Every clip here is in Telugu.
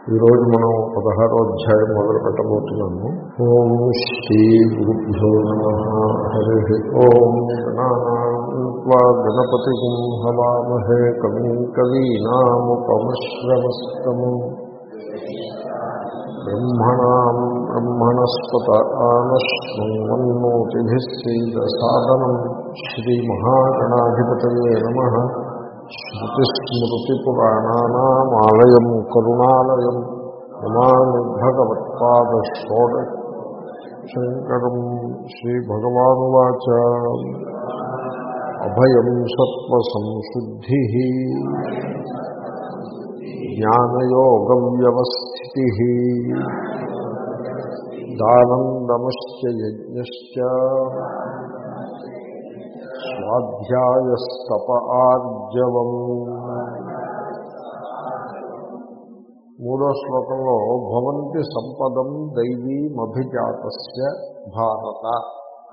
ఈరోజు మనం పదహారో అధ్యాయం మొదలు పెట్టబోతున్నాము ఓం శ్రీ గురుభ్యో నమ హరి ఓం గణానాన్వా గణపతి హవామహే కవి కవీనాముపమశ్రవస్తము బ్రహ్మణా బ్రహ్మణస్పత ఆనశ్వన్నోతిభిస్సీదసాదనం శ్రీమహాగణాధిపతయే నమ శృతిస్మృతిపురాణానామాలయం కరుణాలయం నమామి భగవత్పాదషోడ శంకరం శ్రీభగవానువాచ అభయం సత్వసంశుద్ధి జ్ఞానయోగవ్యవస్థితి దానం దమశ్చ యజ్ఞశ్చ స్వాధ్యాయస్తప ఆర్జవం. మూడో శ్లోకంలో భవంతి సంపదం దైవీమభిజాతస్య భారత.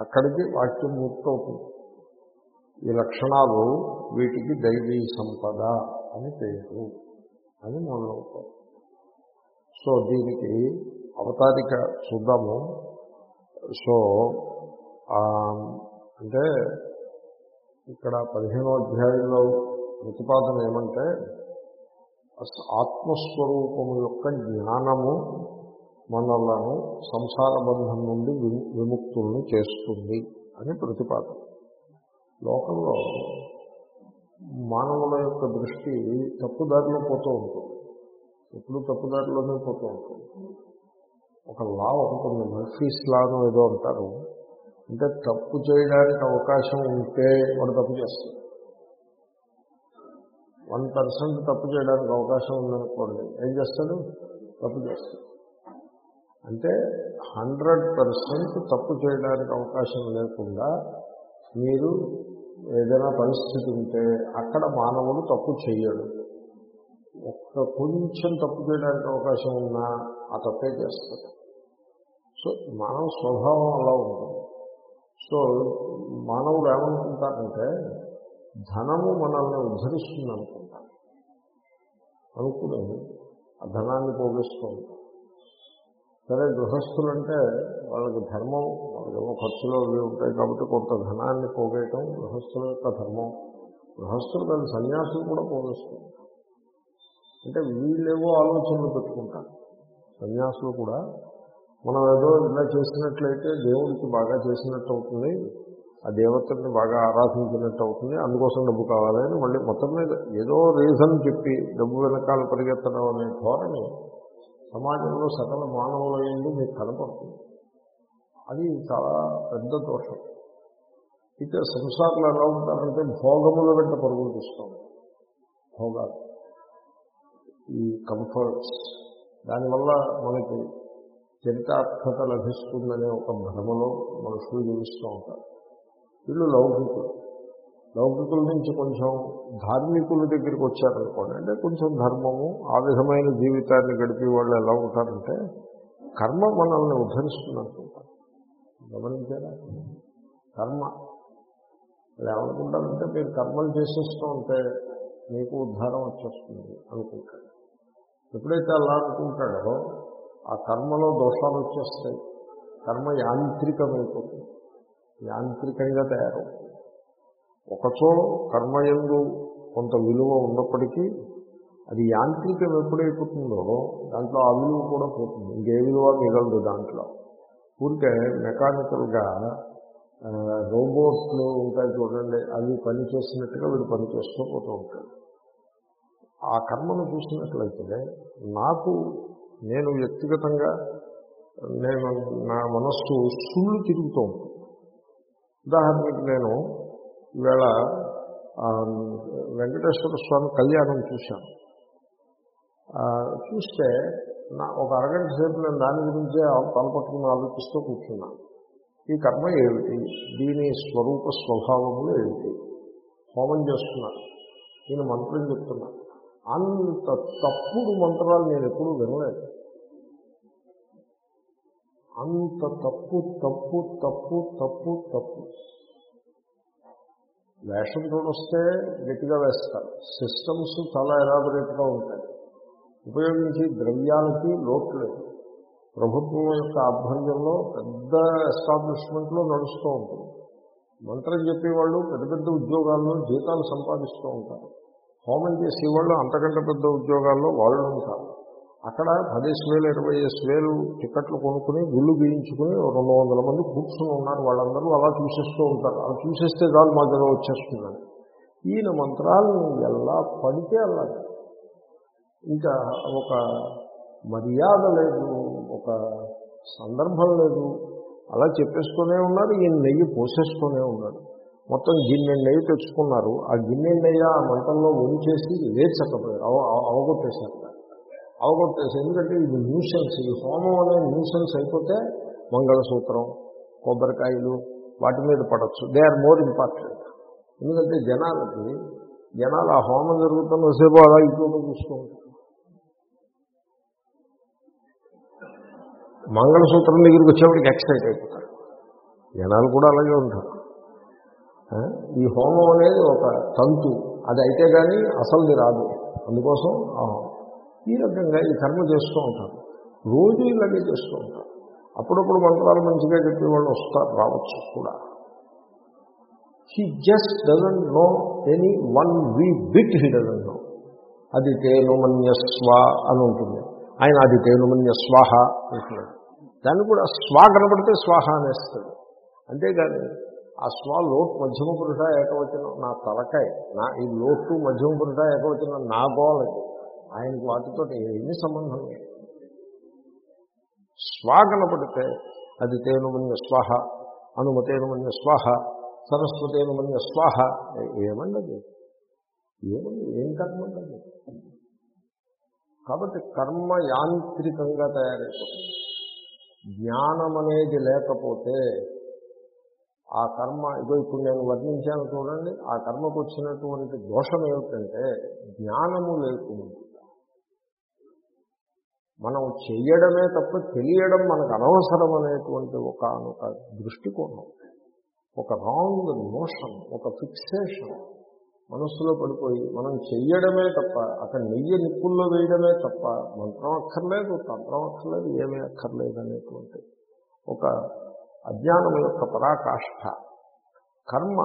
అక్కడికి వాక్యం ముక్తవుతుంది. ఈ లక్షణాలు వీటికి దైవీ సంపద అని పేరు. అని మొదలవుతాం సో దీనికి అవతారిక చూద్దాము. సో అంటే ఇక్కడ పదిహేనో అధ్యాయంలో ప్రతిపాదన ఏమంటే ఆత్మస్వరూపము యొక్క జ్ఞానము మనలను సంసార బంధం నుండి విముక్తుల్ని చేస్తుంది అని ప్రతిపాదన. లోకంలో మానవుల యొక్క దృష్టి తప్పుదారిలో పోతూ ఉంటుంది. ఎప్పుడు తప్పుదారిలోనే పోతూ ఉంటుంది. ఒక లా ఉంటుంది మర్ఫీస్ లాను ఏదో అంటారు. అంటే తప్పు చేయడానికి అవకాశం ఉంటే వాడు తప్పు చేస్తాడు. వన్ పర్సెంట్ తప్పు చేయడానికి అవకాశం ఉందనుకోండి ఏం చేస్తాడు? తప్పు చేస్తాడు. అంటే హండ్రెడ్ పర్సెంట్ తప్పు చేయడానికి అవకాశం లేకుండా మీరు ఏదైనా పరిస్థితి ఉంటే అక్కడ మానవుడు తప్పు చేయడు ఒక్క కొంచెం తప్పు చేయడానికి అవకాశం ఉన్నా ఆ తప్పే చేస్తాడు. సో మానవ స్వభావం అలా ఉంటుంది. సో మానవుడు ఏమనుకుంటారంటే ధనము మనల్ని ఉద్ధరిస్తుంది అనుకుంటారు అనుకుని ఆ ధనాన్ని పోగేస్తూ ఉంటారు సరే గృహస్థులంటే వాళ్ళకి ధర్మం వాళ్ళకేమో ఖర్చులో అవి ఉంటాయి కాబట్టి కొంత ధనాన్ని పోగేయటం గృహస్థుల యొక్క ధర్మం. గృహస్థులు కానీ సన్యాసులు కూడా పోగేస్తూ అంటే వీళ్ళేవో ఆలోచనలు పెట్టుకుంటారు. సన్యాసులు కూడా మనం ఏదో ఇలా చేసినట్లయితే దేవుడికి బాగా చేసినట్టు అవుతుంది ఆ దేవతల్ని బాగా ఆరాధించినట్టు అవుతుంది అందుకోసం డబ్బు కావాలని మళ్ళీ మొత్తం మీద ఏదో రీజన్ చెప్పి డబ్బు వెనకాల పరిగెత్తడం అనే ధోరణి సమాజంలో సకల మానవుల ఎందు మీకు కనపడుతుంది. అది చాలా పెద్ద దోషం. ఇక సంసారంలో ఎలా ఉంటారంటే భోగముల వెంట పరుగులు తీస్తాం భోగాలు. ఈ కంఫర్ట్స్ దానివల్ల మనకి చరితార్థత లభిస్తుందనే ఒక భ్రమలో మనుషులు జీవిస్తూ ఉంటారు. వీళ్ళు లౌకికులు. లౌకికుల నుంచి కొంచెం ధార్మికుల దగ్గరికి వచ్చారనుకోండి అంటే కొంచెం ధర్మము ఆ విధమైన జీవితాన్ని గడిపే వాళ్ళు ఎలా ఉంటారంటే కర్మ మనల్ని ఉద్ధరిస్తుంది అనుకుంటారు గమనించారా? కర్మ. వాళ్ళు ఏమనుకుంటారంటే మీరు కర్మలు చేసేస్తూ ఉంటే మీకు ఉద్ధారం వచ్చేస్తుంది అనుకుంటాడు ఎప్పుడైతే అలా అనుకుంటాడో ఆ కర్మలో దోషాలు వచ్చేస్తాయి. కర్మ యాంత్రికమైపోతుంది. యాంత్రికంగా తయారవుతుంది ఒకచో కర్మయందు కొంత విలువ ఉన్నప్పటికీ అది యాంత్రికం ఎప్పుడైపోతుందో దాంట్లో ఆ విలువ కూడా పోతుంది. ఇంకే విలువ మిగలదు దాంట్లో. ఊరికే మెకానికల్గా రోబోట్లు ఉంటాయి చూడండి అవి పని చేసినట్టుగా వీడు పని చేస్తూ పోతూ ఉంటాడు ఆ కర్మను చూసినట్లయితే నాకు నేను వ్యక్తిగతంగా నేను నా మనస్సు సుళ్ళు తిరుగుతూ ఉంటుంది ఉదాహరణకి నేను ఈవేళ వెంకటేశ్వర స్వామి కళ్యాణం చూశాను. చూస్తే నా ఒక అరగంట సేపు నేను దాని గురించే తలపట్టుకుని ఆలోచిస్తూ కూర్చున్నాను ఈ కర్మ ఏమిటి? దీని స్వరూప స్వభావములు ఏమిటి? హోమం చేస్తున్నాను నేను మంత్రం చెప్తున్నాను అంత తప్పుడు మంత్రాలు నేను ఎప్పుడూ వినలేదు. అంత తప్పు తప్పు తప్పు తప్పు తప్పు. వేషం చూడొస్తే గట్టిగా వేస్తారు. సిస్టమ్స్ చాలా ఎలాబరేట్గా ఉంటాయి. ఉపయోగించి ద్రవ్యాలకి లోటు లేదు. ప్రభుత్వం యొక్క ఆధ్వర్యంలో పెద్ద ఎస్టాబ్లిష్మెంట్లో నడుస్తూ ఉంటుంది. మంత్రం చెప్పేవాళ్ళు పెద్ద పెద్ద ఉద్యోగాల్లో జీతాలు సంపాదిస్తూ ఉంటారు. హోమం చేసేవాళ్ళు అంతకంటే పెద్ద ఉద్యోగాల్లో వాళ్ళు ఉంటారు. అక్కడ పదేసి వేలు ఇరవై వేసి వేలు టికెట్లు కొనుక్కుని గుళ్ళు గీయించుకుని రెండు వందల మంది కూర్చుని ఉన్నారు వాళ్ళందరూ. అలా చూసేస్తూ ఉంటారు. అలా చూసేస్తే చాలు మా దగ్గర వచ్చేస్తుందని. ఈయన మంత్రాలను ఎలా పడితే అలా ఇంకా ఒక మర్యాద లేదు ఒక సందర్భం లేదు. అలా చెప్పేస్తూనే ఉన్నారు ఈయన నెయ్యి పోసేస్తూనే ఉన్నాడు మొత్తం గిన్నె నెయ్యి తెచ్చుకున్నారు. ఆ గిన్నె నెయ్యి ఆ మంటల్లో ఉంచేసి లేచకపోయారు అవ అవగొట్టేశారు అవగొట్టేసి ఎందుకంటే ఇది న్యూసెన్స్ ఈ హోమం అనే న్యూసెన్స్ అయిపోతే మంగళసూత్రం కొబ్బరికాయలు వాటి మీద పడవచ్చు దే ఆర్ మోర్ ఇంపార్టెంట్ ఎందుకంటే జనాలకి జనాలు ఆ హోమం జరుగుతున్న సేపు అలా ఇంట్లో చూసుకుంటారు మంగళసూత్రం దగ్గరికి వచ్చేవాడికి ఎక్సైట్ అయిపోతారు. జనాలు కూడా అలాగే ఉంటారు. ఈ హోమం అనేది ఒక తంతు. అది అయితే కానీ అసలుది రాదు. అందుకోసం ఆ హోమం. ఈ రకంగా ఈ కర్మ చేస్తూ ఉంటారు. రోజు ఇలాగే చేస్తూ ఉంటారు. అప్పుడప్పుడు మంత్రాలు మంచిగా చెప్పే వాళ్ళు వస్తారు రావచ్చు కూడా. He just doesn't know anyone wee bit he doesn't know అది తేనుమన్యస్వ అని ఉంటుంది. ఆయన అది తేనుమన్యస్వాహ అంటున్నాడు. దాన్ని కూడా స్వా కనబడితే స్వాహ అనేస్తాడు. అంతేగాని ఆ స్వా లోటు మధ్యమ పురుష ఏకవచనం నా తలకాయ నా ఈ లోటు మధ్యమ పురుష ఏకవచనం నా గోలది ఆయనకు వాటితో ఏమీ సంబంధం లేదు. స్వా కనపడితే అది తేనుమన్య స్వాహ అనుమతేనుమన్య స్వాహ సరస్వతేనుమన్య స్వాహ ఏమండది? ఏమండి ఏం కర్మ ఉండదు కాబట్టి కర్మ యాంత్రికంగా తయారైపోతుంది. జ్ఞానం అనేది లేకపోతే ఆ కర్మ ఇదో ఇప్పుడు నేను వర్ణించాను చూడండి ఆ కర్మకు వచ్చినటువంటి దోషం ఏమిటంటే జ్ఞానము లేకుండా మనం చెయ్యడమే తప్ప తెలియడం మనకు అనవసరం అనేటువంటి ఒక ఒక దృష్టికోణం. ఒక రాంగ్ మోషన్ ఒక ఫిక్సేషన్ మనస్సులో పడిపోయి మనం చెయ్యడమే తప్ప అక్కడ నెయ్యి నిప్పుల్లో వేయడమే తప్ప మంత్రం అక్కర్లేదు తంత్రం అక్కర్లేదు ఏమీ అక్కర్లేదు అనేటువంటి ఒక అజ్ఞానం యొక్క పరాకాష్ఠ కర్మ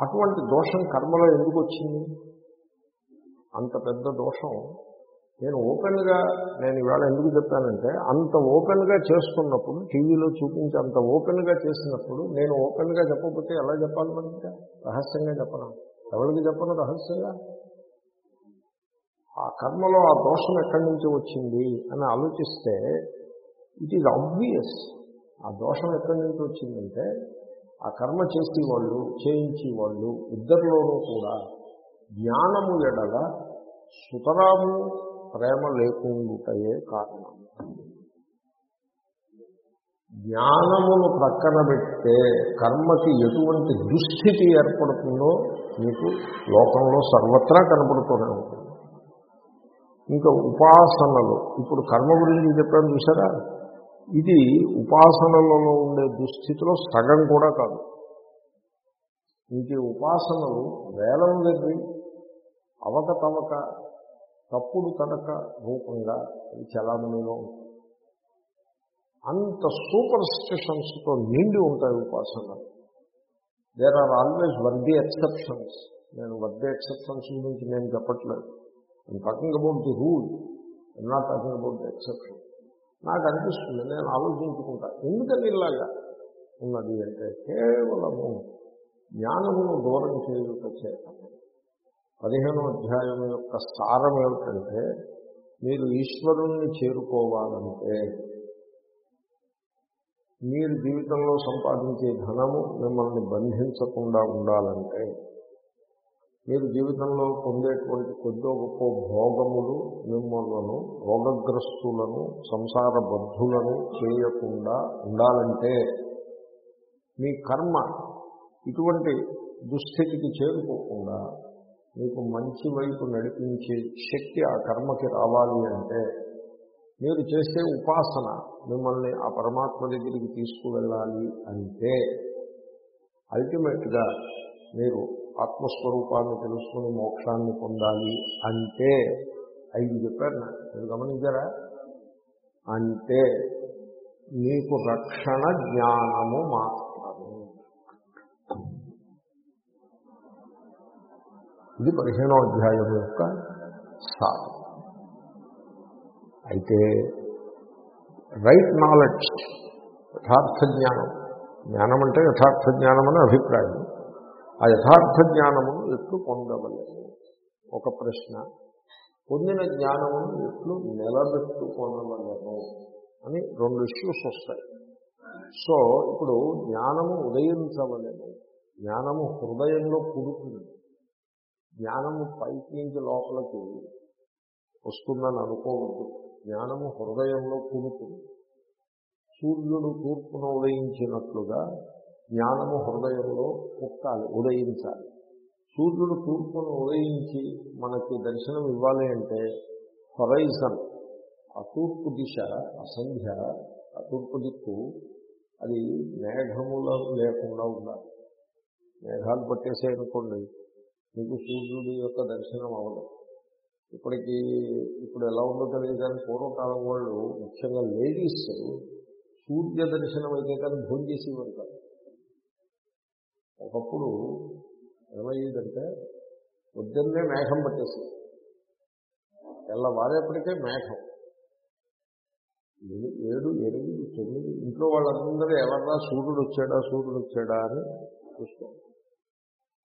అటువంటి దోషం కర్మలో ఎందుకు వచ్చింది? అంత పెద్ద దోషం నేను ఓపెన్గా నేను ఇవాళ ఎందుకు చెప్పానంటే అంత ఓపెన్గా చేస్తున్నప్పుడు టీవీలో చూపించి అంత ఓపెన్గా చేసినప్పుడు నేను ఓపెన్గా చెప్పకపోతే ఎలా చెప్పాలి మరి ఇంకా? రహస్యంగా చెప్పను? ఎవరికి చెప్పను రహస్యంగా? ఆ కర్మలో ఆ దోషం ఎక్కడి నుంచి వచ్చింది అని ఆలోచిస్తే ఇట్ ఈజ్ ఆబ్వియస్ ఆ దోషం ఎక్కడి నుంచి వచ్చిందంటే ఆ కర్మ చేసేవాళ్ళు చేయించేవాళ్ళు ఇద్దరిలోనూ కూడా జ్ఞానము ఎడల సుతరాము ప్రేమ లేకుండుటయే కారణం. జ్ఞానమును ప్రక్కన పెడితే కర్మకి ఎటువంటి దుస్థితి ఏర్పడుతుందో మీకు లోకంలో సర్వత్రా కనపడుతూనే ఉంటుంది. ఇంకా ఉపాసనలు ఇప్పుడు కర్మ గురించి చెప్పాను చూసారా? ఇది ఉపాసనలలో ఉండే దుస్థితిలో సగం కూడా కాదు. ఇంక ఉపాసనలు వేలం వెర్రి అవకతవక తప్పుడు తడక రూపంగా ఇది చలామణిలో ఉంటుంది. అంత సూపర్ స్టిషన్స్తో నిండి ఉంటాయి ఉపాసనలు. There are always worthy exceptions నేను వర్ది ఎక్సెప్షన్స్ గురించి నేను చెప్పట్లేదు. I'm talking about the rule I'm not talking about the exception నాకు అనిపిస్తుంది నేను ఆలోచించుకుంటా. ఎందుకని ఇలాగా? ఉన్నది అంటే కేవలము జ్ఞానమును దూరం చేయుట చేత పదిహేనో అధ్యాయం యొక్క సారం ఏమిటంటే మీరు ఈశ్వరుణ్ణి చేరుకోవాలంటే మీరు జీవితంలో సంపాదించే ధనము మిమ్మల్ని బంధించకుండా ఉండాలంటే మీరు జీవితంలో పొందేటువంటి కొద్దో గొప్ప భోగములు మిమ్మల్ని రోగగ్రస్తులను సంసార బద్ధులను చేయకుండా ఉండాలంటే మీ కర్మ ఇటువంటి దుస్థితికి చేరుకోకుండా మీకు మంచి వైపు నడిపించే శక్తి ఆ కర్మకి రావాలి అంటే మీరు చేసే ఉపాసన మిమ్మల్ని ఆ పరమాత్మ దగ్గరికి తీసుకువెళ్ళాలి అంటే అల్టిమేట్గా మీరు ఆత్మస్వరూపాన్ని తెలుసుకుని మోక్షాన్ని పొందాలి అంటే ఐదు చెప్పారు నాకు. మీరు గమనించారా? అంటే నీకు రక్షణ జ్ఞానము మాత్రం ఇది పదిహేనో అధ్యాయం యొక్క సార్. అయితే రైట్ నాలెడ్జ్ యథార్థ జ్ఞానం. జ్ఞానం అంటే యథార్థ జ్ఞానం అనే అభిప్రాయం. ఆ యథార్థ జ్ఞానమును ఎట్లు పొందవలేదు ఒక ప్రశ్న. పొందిన జ్ఞానమును ఎట్లు నిలబెట్టుకొనవలను? అని రెండు ఇష్యూస్ వస్తాయి. సో ఇప్పుడు జ్ఞానము ఉదయించవలేదు జ్ఞానము హృదయంలో పుడుతుంది. జ్ఞానము పైకి నుంచి లోపలికి వస్తుందని అనుకోవద్దు. జ్ఞానము హృదయంలో పుడుతుంది సూర్యుడు తూర్పును ఉదయించినట్లుగా జ్ఞానము హృదయంలో పుట్టాలి ఉదయించాలి. సూర్యుడు తూర్పును ఉదయించి మనకి దర్శనం ఇవ్వాలి అంటే హొరైజన్ ఆ తూర్పు దిశ ఆ సంధ్య ఆ తూర్పు దిక్కు అది మేఘములో లేకుండా ఉండాలి. మేఘాలు పట్టేసాయనుకోండి మీకు సూర్యుడి యొక్క దర్శనం అవ్వదు. ఇప్పటికీ ఇప్పుడు ఎలా ఉందో తెలియదు కానీ పూర్వకాలం వాళ్ళు ముఖ్యంగా లేడీస్ సూర్య దర్శనం అయితే కానీ భోజనం చేసేవారు కాదు. ఒకప్పుడు ఏమయ్యేదంటే పొద్దున్నే మేఘం పట్టేసి తెల్లవారేపటికే మేఘం. ఏడు ఎనిమిది తొమ్మిది ఇంట్లో వాళ్ళందరూ ఎవర్రా సూర్యుడు వచ్చాడా సూర్యుడు వచ్చాడా అని చూసుకోండి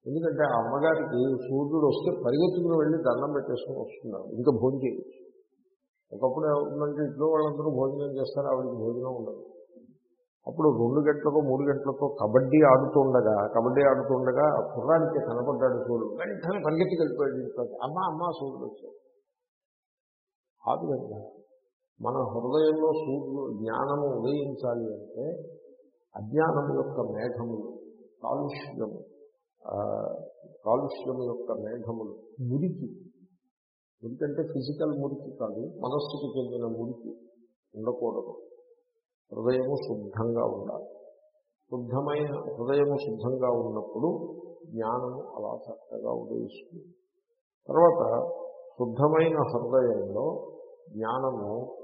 ఎందుకంటే ఆ అమ్మగారికి సూర్యుడు వస్తే పరిగెత్తుకుని వెళ్ళి దండం పెట్టేసుకుని వస్తున్నారు. ఇంకా భోజనం చేయొచ్చు. ఒకప్పుడు ఏమవుతుందంటే ఇంట్లో వాళ్ళందరూ భోజనం చేస్తారు ఆవిడకి భోజనం ఉండదు. అప్పుడు రెండు గంటలకో మూడు గంటలకో కబడ్డీ ఆడుతుండగా కబడ్డీ ఆడుతుండగా ఆ కనపడ్డాడు సూర్యుడు. వెంటనే పరిగెత్తుకు వెళ్ళిపోయాడు ఇంట్లోకి అమ్మ అమ్మ సూర్యుడు వచ్చాడు. ఆ విధంగా మన హృదయంలో సూర్యుడు జ్ఞానము ఉదయించాలి అంటే అజ్ఞానం యొక్క మేఘములు కాలుష్యము కాలుష్యం యొక్క మేఘములు మురికి. ఎందుకంటే ఫిజికల్ మురికి కాదు మనస్సుకు చెందిన మురికి ఉండకూడదు. హృదయము శుద్ధంగా ఉండాలి. శుద్ధమైన హృదయము శుద్ధంగా ఉన్నప్పుడు జ్ఞానము అలా చక్కగా ఉదయిస్తుంది. తర్వాత శుద్ధమైన హృదయంలో జ్ఞానము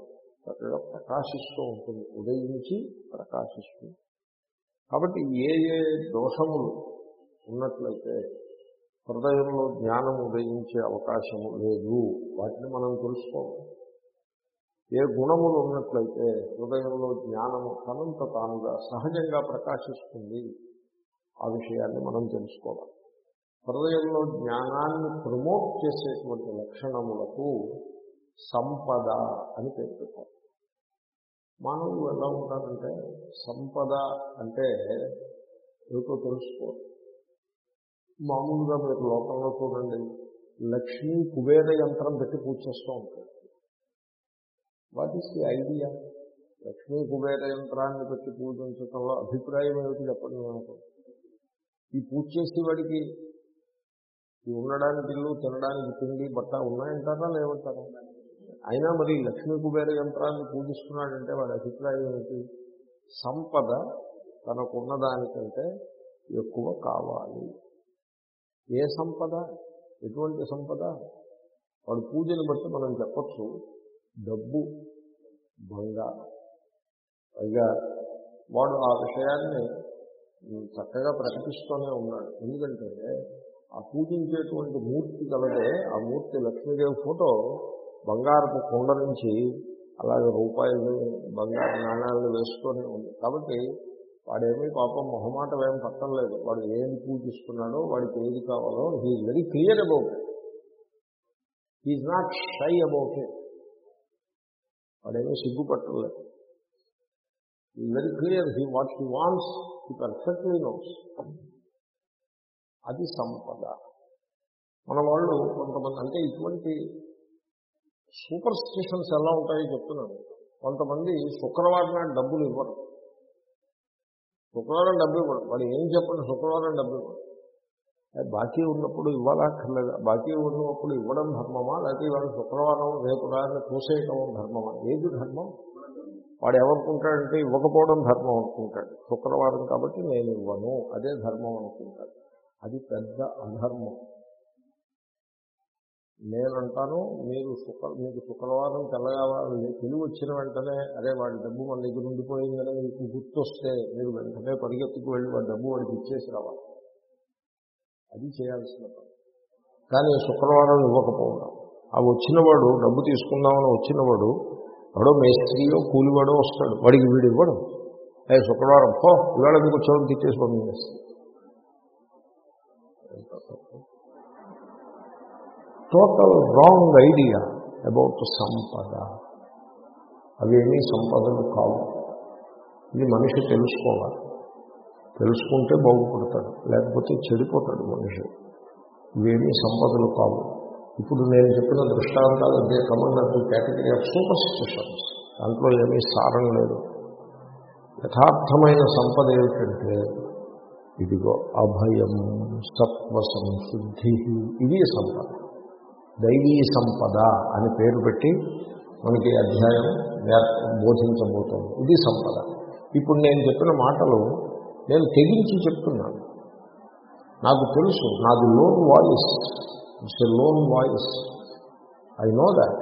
చక్కగా ప్రకాశిస్తూ ఉంటుంది. ఉదయించి ప్రకాశిస్తుంది. కాబట్టి ఏ ఏ దోషములు ఉన్నట్లయితే హృదయంలో జ్ఞానం ఉదయించే అవకాశము లేదు. వాటిని మనం తెలుసుకోవాలి. ఏ గుణములు ఉన్నట్లయితే హృదయంలో జ్ఞానము తనంత తానుగా సహజంగా ప్రకాశిస్తుంది. ఆ విషయాన్ని మనం తెలుసుకోవాలి. హృదయంలో జ్ఞానాన్ని ప్రమోట్ చేసేటువంటి లక్షణములకు సంపద అని పేరు పెట్టారు. మానవులు ఎలా ఉంటారంటే సంపద అంటే ఏదో తెలుసుకోవాలి. మామూలుగా మీరు లోకంలో చూడండి లక్ష్మీ కుబేర యంత్రం పెట్టి పూజ చేస్తూ ఉంటారు. What is the idea Lakshmi Kubera యంత్రాన్ని పెట్టి పూజించడంలో అభిప్రాయం ఏమిటి చెప్పండి మనకు ఈ పూజ చేసేవాడికి ఈ ఉండడానికి ఇల్లు తినడానికి తిండి బట్ట ఉన్నాయంటారా లేవంటారా? అయినా మరి లక్ష్మీ కుబేర యంత్రాన్ని పూజిస్తున్నాడంటే వాడి అభిప్రాయం ఏమిటి? సంపద తనకున్న దానికంటే ఎక్కువ కావాలి. ఏ సంపద ఎటువంటి సంపద? వాడు పూజను బట్టి మనం చెప్పచ్చు డబ్బు బంగారం. పైగా వాడు ఆ విషయాన్ని చక్కగా ప్రకటిస్తూనే ఉన్నాడు. ఎందుకంటే ఆ పూజించేటువంటి మూర్తి కలదే ఆ మూర్తి లక్ష్మీదేవి ఫోటో బంగారపు కొండ నుంచి అలాగే రూపాయలు బంగారు నాణాలు వేస్తూనే ఉంది. కాబట్టి వాడేమీ పాపం మొహమాటం ఏం పట్టలేదు వాడు ఏం పూజిస్తున్నాడో వాడికి ఏది కావాలో he very clear about it he not shy about it వాడేమీ సిగ్గుపట్టలేదు ఈ very clear he what he wants he perfectly knows అది సంపద. మన వాళ్ళు కొంతమంది అంటే ఇటువంటి సూపర్ స్టిషన్స్ ఎలా ఉంటాయో చెప్తున్నాను. కొంతమంది శుక్రవారం నాడు డబ్బులు ఇవ్వరు. శుక్రవారం డబ్బు ఇవ్వడు. వాడు ఏం చెప్పండి శుక్రవారం డబ్బు ఇవ్వడు. బాకీ ఉన్నప్పుడు ఇవ్వాలక్కర్లేదు? బాకీ ఉన్నప్పుడు ఇవ్వడం ధర్మమా? లేకపోతే ఇవాళ శుక్రవారం రేపు రాని పూసేయటం ధర్మమా? ఏది ధర్మం? వాడు ఏమనుకుంటాడంటే ఇవ్వకపోవడం ధర్మం అనుకుంటాడు. శుక్రవారం కాబట్టి నేను ఇవ్వను. అదే ధర్మం అనుకుంటాడు. అది పెద్ద అధర్మం. నేనంటాను మీరు శుక్ర మీకు శుక్రవారం తెల్లగా తెలివి వచ్చిన వెంటనే అరే వాడి డబ్బు మన దగ్గర ఉండిపోయిందని మీకు గుర్తొస్తే మీరు వెంటనే పరిగెత్తుకు వెళ్ళి వాడి డబ్బు వాడికి ఇచ్చేసి రావాలి. అది చేయాల్సిన పని. కానీ శుక్రవారం ఇవ్వకపోవడం. ఆ వచ్చినవాడు డబ్బు తీసుకుందామని వచ్చినవాడు ఎవడో మేస్త్రియో కూలివాడో వస్తాడు వాడికి వీడు ఇవ్వడం. అదే శుక్రవారం పో ఇవాళ మీకు వచ్చేవాడు తిట్టేసి పంపించేస్తాడు. టోటల్ రాంగ్ ఐడియా అబౌట్ సంపద అవేమీ సంపదలు కావు. ఇది మనిషి తెలుసుకోవాలి. తెలుసుకుంటే బాగుపడతాడు. లేకపోతే చెడిపోతాడు మనిషి. ఇవేమీ సంపదలు కావు. ఇప్పుడు నేను చెప్పిన దృష్టాంతాలు అదే కమన్నట్టు కేటగిరీ ఆఫ్ సూపర్ స్టిషన్స్ దాంట్లో ఏమీ సారం లేదు. యథార్థమైన సంపద ఏమిటంటే ఇదిగో అభయం సత్వ సంశుద్ధి ఇది సంపద. దైవీ సంపద అని పేరు పెట్టి మనకి అధ్యాయం బోధించబోతుంది. ఇది సంపద. ఇప్పుడు నేను చెప్పిన మాటలు నేను తెగించి చెప్తున్నాను. నాకు తెలుసు నాది lone voice it's a lone voice I know that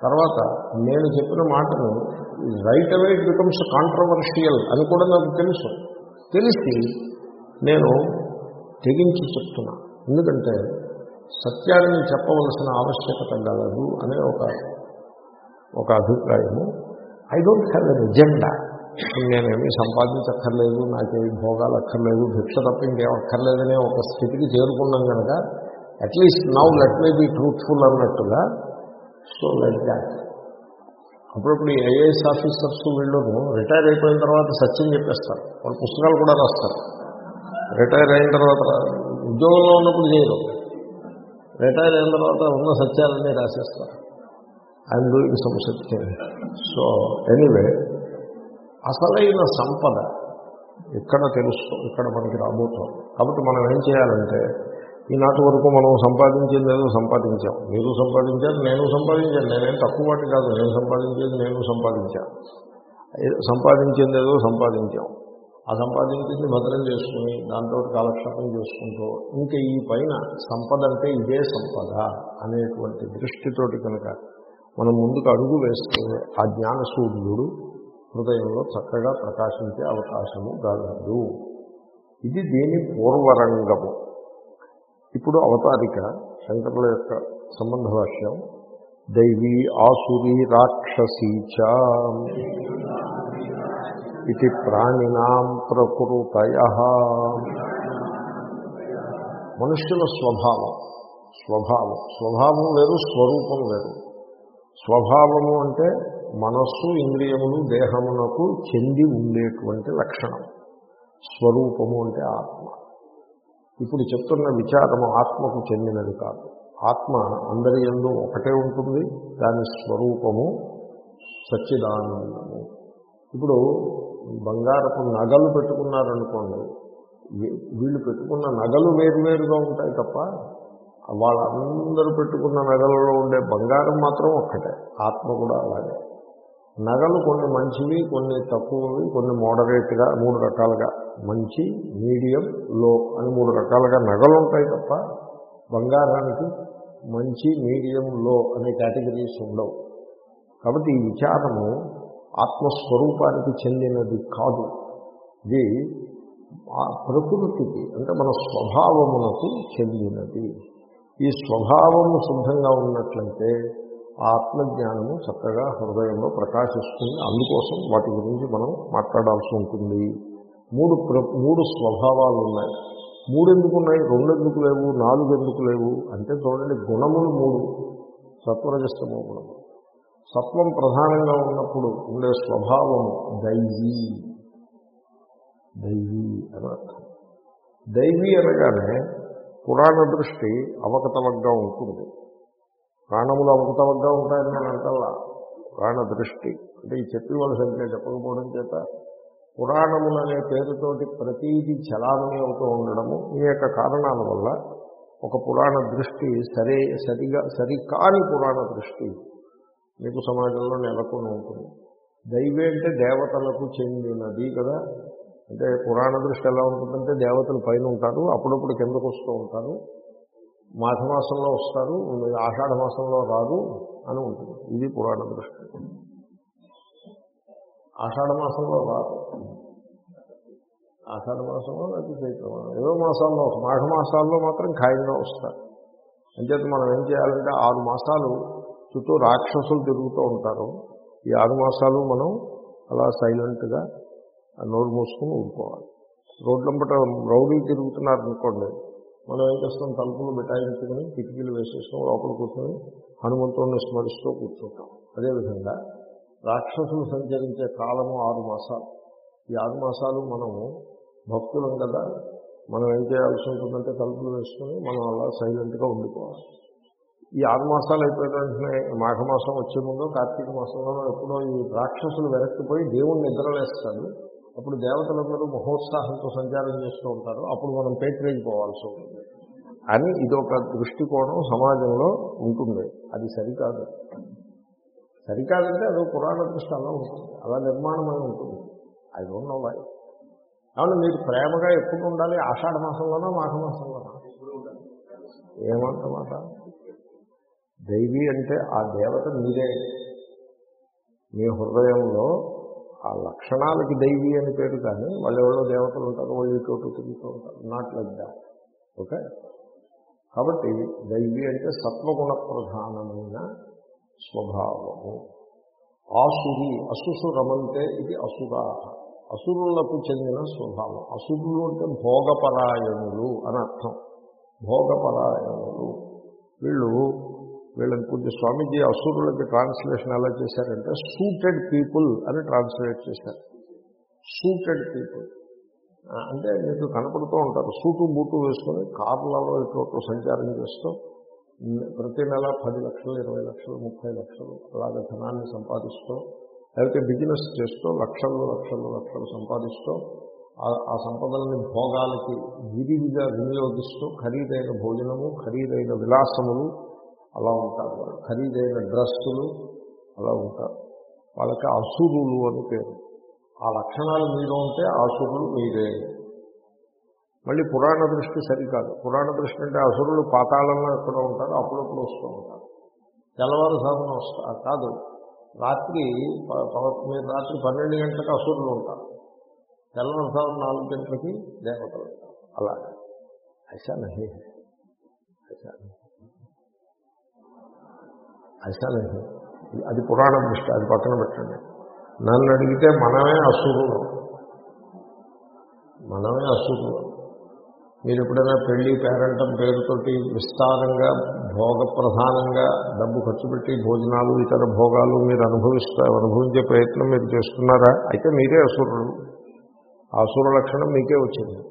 తర్వాత నేను చెప్పిన మాటను right away it becomes controversial అని కూడా నాకు తెలుసు. తెలిసి నేను తెగించి చెప్తున్నా. ఎందుకంటే సత్యాన్ని చెప్పవలసిన ఆవశ్యకత గలదు అనే ఒక ఒక అభిప్రాయము. I don't have an agenda నేనేమీ సంపాదించక్కర్లేదు నాకేమి భోగాలు అక్కర్లేదు భిక్ష తప్ప ఇంకేం అక్కర్లేదనే ఒక స్థితికి చేరుకున్నాం కనుక at least now let me be truthful అన్నట్టుగా సో లైక్ దాట్ అప్పుడప్పుడు ఐఏఎస్ ఆఫీసర్స్ వీళ్ళను రిటైర్ అయిపోయిన తర్వాత సత్యం చెప్పేస్తారు. వాళ్ళు పుస్తకాలు కూడా రాస్తారు. రిటైర్ అయిన తర్వాత ఉద్యోగంలో ఉన్నప్పుడు చేయరు. రిటైర్ అయిన తర్వాత ఉన్న సత్యాలన్నీ రాసేస్తారు. ఐఎమ్ డూయింగ్ సమ్ సత్యం సో ఎనీవే అసలైన సంపద ఇక్కడ తెలుస్తూ ఇక్కడ మనకి రాబోతాం. కాబట్టి మనం ఏం చేయాలంటే ఈనాటి వరకు మనం సంపాదించింది ఏదో సంపాదించాం. మీరు సంపాదించారు నేను సంపాదించాను. నేనేం తక్కువ వాటి కాదు నేను సంపాదించేది నేను సంపాదించాను. సంపాదించింది ఏదో సంపాదించాం. ఆ సంపాదించింది భద్రం చేసుకుని దాంతో కాలక్షేపం చేసుకుంటూ ఇంకా ఈ పైన సంపద అంటే ఇదే సంపద అనేటువంటి దృష్టితోటి కనుక మనం ముందుకు అడుగు వేస్తే ఆ జ్ఞాన సూర్యుడు హృదయంలో చక్కగా ప్రకాశించే అవకాశము కలదు ఇది దీని పూర్వరంగము. ఇప్పుడు అవతారిక శంకరుల యొక్క సంబంధ భాష్యం దైవీ ఆసురీ రాక్షసీచ ఇది ప్రాణినాం ప్రకృతయ. మనుష్యుల స్వభావం స్వభావం. స్వభావం వేరు స్వరూపం వేరు. స్వభావము అంటే మనస్సు ఇంద్రియములు దేహమునకు చెంది ఉండేటువంటి లక్షణం. స్వరూపము అంటే ఆత్మ. ఇప్పుడు చెప్తున్న విచారము ఆత్మకు చెందినది కాదు. ఆత్మ అందరి ఎందు ఒకటే ఉంటుంది. దాని స్వరూపము సచ్చిదానందము. ఇప్పుడు బంగారపు నగలు పెట్టుకున్నారనుకోండి వీళ్ళు పెట్టుకున్న నగలు వేరువేరుగా ఉంటాయి తప్ప వాళ్ళందరూ పెట్టుకున్న నగలలో ఉండే బంగారం మాత్రం ఒక్కటే ఆత్మ కూడా అలాగే. నగలు కొన్ని మంచివి కొన్ని తక్కువవి కొన్ని మోడరేట్గా మూడు రకాలుగా మంచి మీడియం లో అని మూడు రకాలుగా నగలు ఉంటాయి తప్ప బంగారానికి మంచి మీడియం లో అనే కేటగిరీస్ ఉండవు. కాబట్టి ఈ విచారము ఆత్మస్వరూపానికి చెందినది కాదు. ఇది ప్రకృతికి అంటే మన స్వభావమునకు చెందినది. ఈ స్వభావము శుద్ధంగా ఉన్నట్లయితే ఆత్మజ్ఞానము చక్కగా హృదయంలో ప్రకాశిస్తుంది. అందుకోసం వాటి గురించి మనం మాట్లాడాల్సి ఉంటుంది. మూడు ప్ర మూడు స్వభావాలు ఉన్నాయి. మూడు ఎందుకు ఉన్నాయి రెండు ఎందుకు లేవు? నాలుగు ఎందుకు లేవు? అంటే చూడండి గుణములు మూడు. సత్వరజస్తమో గుణము సత్వం ప్రధానంగా ఉన్నప్పుడు ఉండే స్వభావము దైవీ. దైవీ అని అర్థం. దైవీ అనగానే పురాణ దృష్టి అవకతవగ్గా ఉంటుంది. ప్రాణములు అవకతవగ్గా ఉంటాయని నేను అంటల్లా. పురాణ దృష్టి అంటే ఈ చెప్పి వాళ్ళ సంఖ్య చెప్పకపోవడం చేత పురాణములు అనే పేరుతోటి ప్రతీది చలామణి అవుతూ ఉండడము ఈ యొక్క కారణాల వల్ల ఒక పురాణ దృష్టి సరే సరిగా సరికాని పురాణ దృష్టి మీకు సమాజంలో నెలకొని ఉంటుంది. దైవే అంటే దేవతలకు చెందినది కదా. అంటే పురాణ దృష్టి ఎలా ఉంటుందంటే దేవతలు పైన ఉంటారు అప్పుడప్పుడు కిందకు వస్తూ ఉంటారు. మాఘమాసంలో వస్తారు ఆషాఢ మాసంలో రాదు అని ఉంటుంది. ఇది పురాణ దృష్టి. ఆషాఢ మాసంలో రాదు ఆషాఢ మాసంలో లేకపోతే ఏదో మాసాల్లో మాఘ మాసాల్లో మాత్రం ఖాయంగా వస్తారు. అంచేత మనం ఏం చేయాలంటే ఆరు మాసాలు చుట్టూ రాక్షసులు తిరుగుతూ ఉంటారు. ఈ ఆరు మాసాలు మనం అలా సైలెంట్గా నోరు మూసుకుని ఊరుకోవాలి. రోడ్లంపట రౌడీలు తిరుగుతున్నారు అనుకోండి మనం ఏం చేస్తాం? తలుపులు మిఠాయించుకుని కిటికీలు వేసేసుకుని లోపల కూర్చొని హనుమంతుడిని స్మరిస్తూ కూర్చుంటాం. అదేవిధంగా రాక్షసులు సంచరించే కాలము ఆరు మాసాలు. ఈ ఆరు మాసాలు మనము భక్తులం కదా మనం ఏం చేయాల్సి ఉంటుందంటే తలుపులు వేసుకుని మనం అలా సైలెంట్గా ఉండిపోవాలి. ఈ ఆరు మాసాలు అయిపోయిన వెంటనే మాఘమాసం వచ్చే ముందు కార్తీక మాసంలో ఎప్పుడో ఈ రాక్షసులు వెనక్కిపోయి దేవుణ్ణి నిద్రలేస్తాడు అప్పుడు దేవతలందరూ మహోత్సాహంతో సంచారం చేస్తూ ఉంటారు. అప్పుడు మనం పేట్రేజ్ పోవాల్సి ఉంటుంది. అని ఇదొక దృష్టికోణం సమాజంలో ఉంటుంది. అది సరికాదు. సరికాదంటే అదో పురాణ దృష్టి అలా ఉంటుంది. అలా నిర్మాణమై ఉంటుంది. I don't know why. కాబట్టి మీరు ప్రేమగా ఎప్పుడు ఉండాలి? ఆషాఢ మాసంలోనో మాఘ మాసంలోనో? ఏమంటమాట దైవీ అంటే ఆ దేవత మీరే. మీ హృదయంలో ఆ లక్షణాలకి దైవీ అని పేరు కానీ వాళ్ళు ఎవరో దేవతలు ఉంటారు వాళ్ళు ఇటు తిరుగుతూ ఉంటారు. నాట్ లైక్ దాట్ ఓకే కాబట్టి దైవీ అంటే సత్వగుణ ప్రధానమైన స్వభావము. ఆసురి అసుసు రమంతే ఇది అసురా. అసురులకు చెందిన స్వభావం. అసురులు అంటే భోగపరాయణులు అని అర్థం. భోగపరాయణులు. వీళ్ళు వీళ్ళని కొంచెం స్వామీజీ అసురులకి ట్రాన్స్లేషన్ ఎలా చేశారంటే సూటెడ్ పీపుల్ అని ట్రాన్స్లేట్ చేశారు. సూటెడ్ పీపుల్ అంటే మీకు కనపడుతూ ఉంటారు. సూటు బూటు వేసుకొని కార్లలో ఇటు సంచారం చేస్తూ ప్రతి నెల పది లక్షలు ఇరవై లక్షలు ముప్పై లక్షలు అలాగే ధనాన్ని సంపాదిస్తూ లేకపోతే బిజినెస్ చేస్తూ లక్షలు లక్షలు లక్షలు సంపాదిస్తూ ఆ సంపదలని భోగాలకి విరివిగా వినియోగిస్తూ ఖరీదైన భోజనము ఖరీదైన విలాసములు అలా ఉంటారు. వాళ్ళు ఖరీదైన డ్రస్సులు అలా ఉంటారు. వాళ్ళకి అసురులు అని పేరు. ఆ లక్షణాలు మీద ఉంటే అసురులు మీరే. మళ్ళీ పురాణ దృష్టి సరికాదు. పురాణ దృష్టి అంటే అసురులు పాతాళంలో ఎక్కడో ఉంటారు అప్పుడప్పుడు వస్తూ ఉంటారు. తెల్లవారుజామున వస్తా కాదు. రాత్రి మీరు రాత్రి పన్నెండు గంటలకు అసురులు ఉంటారు. తెల్లవారుజామున నాలుగు గంటలకి దేవతలు ఉంటారు. అలాగే. ఐసా నహి ఐసా అసలు అది పురాణ దృష్టి అది పక్కన పెట్టండి. నన్ను అడిగితే మనమే అసురులు. మనమే అసురులు. మీరు ఎప్పుడైనా పెళ్ళి పేరంటం పేరుతోటి విస్తారంగా భోగ ప్రధానంగా డబ్బు ఖర్చు పెట్టి భోజనాలు ఇతర భోగాలు మీరు అనుభవిస్తారు అనుభవించే ప్రయత్నం మీరు చేస్తున్నారా? అయితే మీరే అసురులు. ఆ అసుర లక్షణం మీకే వచ్చింది.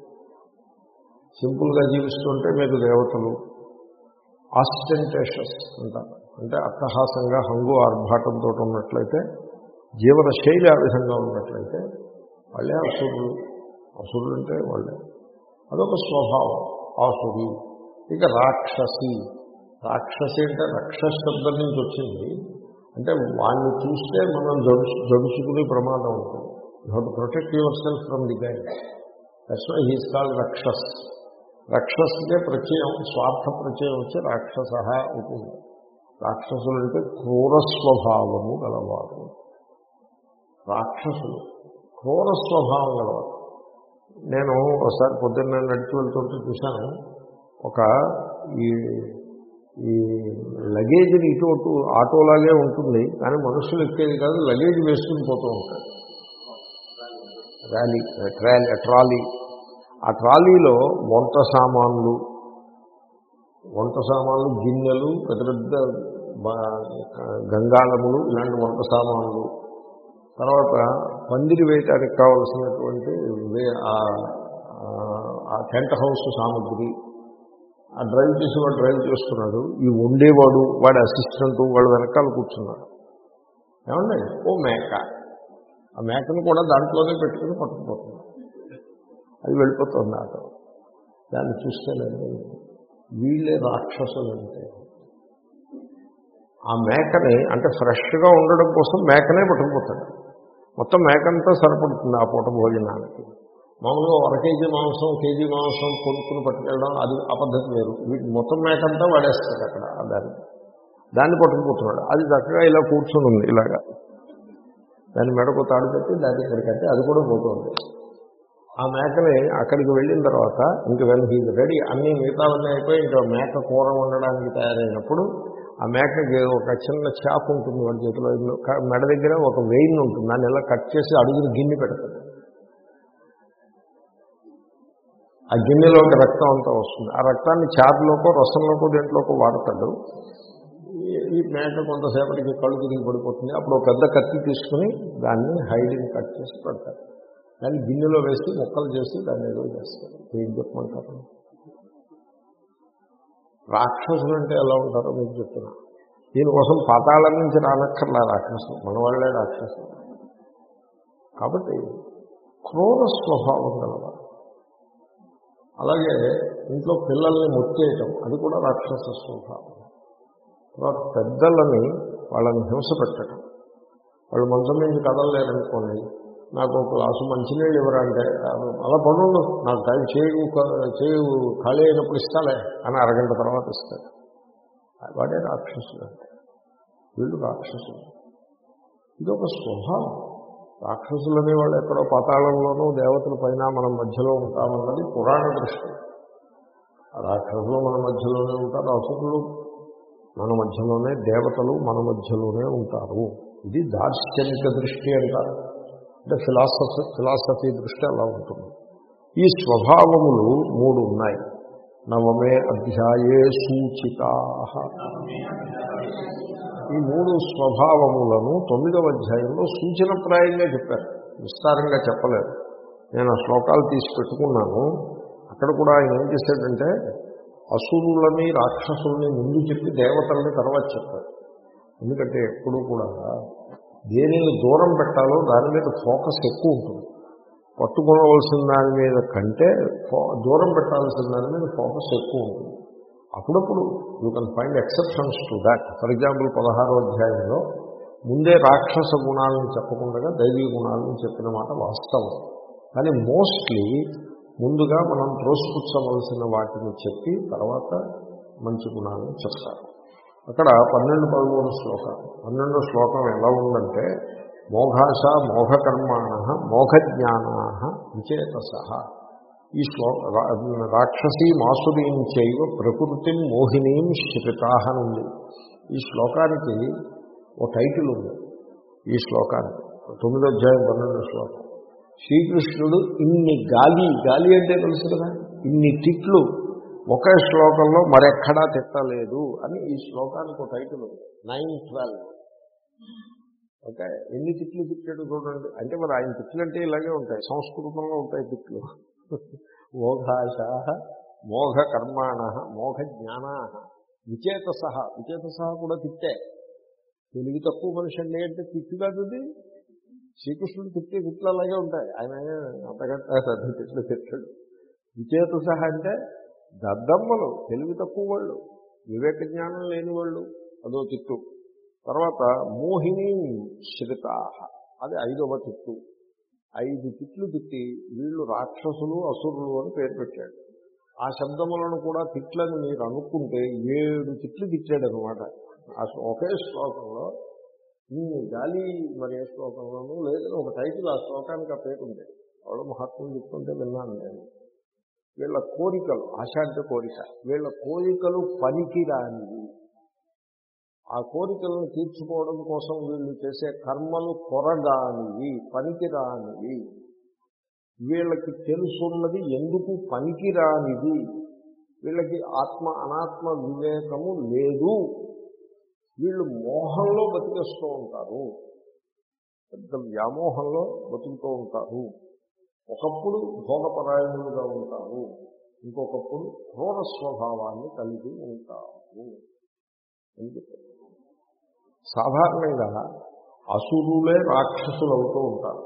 సింపుల్గా జీవిస్తుంటే మీరు దేవతలు. ఆస్టెంటేషస్ అంటారు. అంటే అట్టహాసంగా హంగు ఆర్భాటంతో ఉన్నట్లయితే జీవన శైలి ఆ విధంగా ఉన్నట్లయితే వాళ్ళే అసురులు. అసురులు అంటే వాళ్ళే. అదొక స్వభావం ఆసురి ఇక రాక్షసి. రాక్షసి అంటే రక్షస్ శబ్దం నుంచి వచ్చింది. అంటే వాడిని చూస్తే మనం జడుసు జడుచుకునే ప్రమాదం ఉంటుంది. You have to protect yourself from the guide that's why he's called Rakshas. రక్షస్కే ప్రత్యయం స్వార్థ ప్రత్యయం వచ్చి రాక్షస అవుతుంది రాక్షసులు అంటే క్రూర స్వభావము గలవారు. రాక్షసులు క్రూర స్వభావం గలవారు. నేను ఒకసారి పొద్దున్న నడిచి వెళ్తుంటే చూశాను ఒక ఈ ఈ లగేజ్ని ఇటు అటు ఆటోలాగే ఉంటుంది కానీ మనుషులు ఎక్కేది కాదు లగేజ్ వేసుకుని పోతూ ఉంటారు. Rally trolley trolley. ఆ ట్రాలీలో వంట సామాన్లు వంట సామాన్లు గిన్నెలు పెద్ద పెద్ద గంగాళములు ఇలాంటి వంట సామాన్లు. తర్వాత పందిరి వేయటానికి కావలసినటువంటి ఆ టెంట్ హౌస్ సామాగ్రి ఆ డ్రైవ్ చేసేవాడు డ్రైవ్ చేస్తున్నాడు ఈ ఉండేవాడు వాడి అసిస్టెంట్ వాడు వెనకాల కూర్చున్నాడు. ఏమండి? ఓ మేక. ఆ మేకను కూడా దాంట్లోనే పెట్టుకుని పట్టుకుపోతున్నాడు. అది వెళ్ళిపోతుంది ఆటో. దాన్ని చూస్తేనండి వీళ్ళే రాక్షసులు అంటే ఆ మేకని అంటే ఫ్రెష్గా ఉండడం కోసం మేకనే పట్టుకుపోతాడు. మొత్తం మేకంతా సరిపడుతుంది ఆ పూట భోజనానికి. మామూలుగా అర కేజీ మాంసం కేజీ మాంసం కొనుక్కుని పట్టుకెళ్ళడం అది ఆ పద్ధతి వేరు. వీటి మొత్తం మేకంతా వాడేస్తాడు అక్కడ దాన్ని. దాన్ని పట్టుకుపోతున్నాడు. అది చక్కగా ఇలా కూర్చొని ఉంది ఇలాగా. దాన్ని మెడకు తాడు పెట్టి దాన్ని ఇక్కడికంటే అది కూడా పోతుంది. ఆ మేకని అక్కడికి వెళ్ళిన తర్వాత ఇంక వెన్ హీ రెడీ అన్ని మిగతావన్నీ అయిపోయి ఇంకా మేక కూర వండడానికి తయారైనప్పుడు ఆ మేకకి ఒక చిన్న చాప్ ఉంటుంది వాడి చేతిలో. మెడ దగ్గర ఒక వెయిన్ ఉంటుంది. దాన్ని ఇలా కట్ చేసి అడుగులు గిన్నె పెడతాడు ఆ గిన్నెలోకి రక్తం అంతా వస్తుంది. ఆ రక్తాన్ని చారులోకో రసంలోకో దేంట్లోకో వాడతాడు. ఈ- ఈ మేక కొంతసేపటికి కళ్ళు తిరిగి పడిపోతుంది. అప్పుడు ఒక పెద్ద కత్తి తీసుకుని దాన్ని హైడింగ్ కట్ చేసి పెడతారు. దాన్ని గిన్నెలో వేసి ముక్కలు చేసి దాన్ని ఏదో చేస్తారు. ఏం చెప్పమంటారు? రాక్షసులు అంటే ఎలా ఉంటారో మీకు చెప్తున్నా. దీనికోసం పాతాళం నుంచి రానక్కర్లా రాక్షసులు. మన వాళ్ళే రాక్షసులు. కాబట్టి క్రూర స్వభావం గలవారు. అలాగే ఇంట్లో పిల్లల్ని మొత్తేయటం అది కూడా రాక్షస స్వభావం. తర్వాత పెద్దలని వాళ్ళని హింస పెట్టడం వాళ్ళు మంచం నుంచి కదలలేరనుకోండి నాకు ఒక గ్లాసు మంచినీళ్ళు ఇవ్వరంటే అలా పనుండు నాకు టైం చేయు చేయు ఖాళీ అయినప్పుడు ఇస్తాలే అని అరగంట తర్వాత ఇస్తాడు. వాడే రాక్షసులు అంటే. వీళ్ళు రాక్షసులు ఇది ఒక స్వభావం. రాక్షసులు అనేవాళ్ళు ఎక్కడో పాతాళంలోనూ దేవతల పైన మనం మధ్యలో ఉంటామన్నది పురాణ దృష్టి. ఆ రాక్షసులు మన మధ్యలోనే ఉంటారు అసురులు మన మధ్యలోనే దేవతలు మన మధ్యలోనే ఉంటారు. ఇది దార్శనిక దృష్టి అంటారు. అంటే ఫిలాసఫీ ఫిలాసఫీ దృష్ట్యా అలా ఉంటుంది. ఈ స్వభావములు మూడు ఉన్నాయి. నవమే అధ్యాయే సూచితా. ఈ మూడు స్వభావములను తొమ్మిదవ అధ్యాయంలో సూచనప్రాయంగా చెప్పారు. విస్తారంగా చెప్పలేదు. నేను ఆ శ్లోకాలు తీసి పెట్టుకున్నాను. అక్కడ కూడా ఆయన ఏం చేశాడంటే అసురులని రాక్షసుల్ని ముందు చెప్పి దేవతలని తర్వాత చెప్పారు ఎందుకంటే ఎప్పుడూ కూడా దేనిని దూరం పెట్టాలో దాని మీద ఫోకస్ ఎక్కువ ఉంటుంది. పట్టుకోవలసిన దాని మీద కంటే ఫో- దూరం పెట్టాల్సిన దాని మీద ఫోకస్ ఎక్కువ ఉంటుంది. అప్పుడప్పుడు you can find exceptions to that. For example పదహారో అధ్యాయంలో ముందే రాక్షస గుణాలను చెప్పకుండా దైవీ గుణాలను చెప్పిన మాట వాస్తవం. కానీ మోస్ట్లీ ముందుగా మనం త్రోసిపుచ్చవలసిన వాటిని చెప్పి తర్వాత మంచి గుణాలను చెప్తారు. అక్కడ పన్నెండు పదమూడు శ్లోకాలు. పన్నెండో శ్లోకం ఎలా ఉందంటే మోఘాశ మోఘకర్మాణ మోఘజ్ఞానా విచేతస. ఈ శ్లోక రాక్షసి రాక్షసీ మాసురీం చైవ ప్రకృతిని మోహినీం శ్రితా ఈ శ్లోకానికి ఓ టైటిల్ ఉంది. ఈ శ్లోకానికి తొమ్మిదో అధ్యాయం పన్నెండో శ్లోకం. శ్రీకృష్ణుడు ఇన్ని గాలి గాలి అంటే తెలుసు కదా? ఇన్ని తిట్లు ఒకే శ్లోకంలో మరెక్కడా తిట్టలేదు అని ఈ శ్లోకానికి ఒక టైటిల్ ఉంది. నైన్ ట్వెల్వ్ ఓకే ఎన్ని తిట్లు తిట్టాడు చూడండి. అంటే మరి ఆయన తిట్లు అంటే ఇలాగే ఉంటాయి సంస్కృతంలో ఉంటాయి తిట్లు. మోఘాశ మోఘ కర్మాణ మోఘ జ్ఞానా విచేతస. విచేతస కూడా తిట్టే. తెలివి తక్కువ మనిషి అండి అంటే తిట్టు కాదు ఇది శ్రీకృష్ణుడు తిట్టే తిట్లు అలాగే ఉంటాయి. ఆయన అంతకంటే తిట్లు తిట్టాడు. విచేతస అంటే దద్దమ్మలు తెలివి తక్కువ వాళ్ళు వివేక జ్ఞానం లేని వాళ్ళు అదో తిట్టు. తర్వాత మోహిని శ్రితా అది ఐదవ తిట్టు. ఐదు తిట్లు తిట్టి వీళ్ళు రాక్షసులు అసురులు అని పేరు పెట్టాడు. ఆ శబ్దములను కూడా తిట్లని మీరు అనుకుంటే ఏడు తిట్లు తిట్టాడు అనమాట ఆ ఒకే శ్లోకంలో ఇన్ని గాలి మరి ఏ శ్లోకంలోనూ లేదని ఒక టైటిల్ ఆ శ్లోకానికి ఆ పేరు ఉంది ఎవరో మహాత్ములు చెప్తుంటే విన్నాను నేను. వీళ్ళ కోరికలు ఆశ అంటే కోరిక. వీళ్ళ కోరికలు పనికి రానివి ఆ కోరికలను తీర్చుకోవడం కోసం వీళ్ళు చేసే కర్మలు కొరగానివి పనికిరానివి. వీళ్ళకి తెలుసున్నది ఎందుకు పనికిరానిది? వీళ్ళకి ఆత్మ అనాత్మ వివేకము లేదు. వీళ్ళు మోహంలో బతికేస్తూ ఉంటారు. పెద్ద వ్యామోహంలో బతుకుతూ ఉంటారు. ఒకప్పుడు భోగపరాయణులుగా ఉంటారు ఇంకొకప్పుడు క్రూర స్వభావాన్ని కలిగి ఉంటారు సాధారణంగా అసురులే రాక్షసులు అవుతూ ఉంటారు.